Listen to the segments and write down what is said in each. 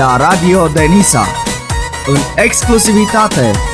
la Radio Denisa. În exclusivitate.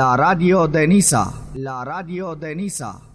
la radio de Niza, la radio de Niza.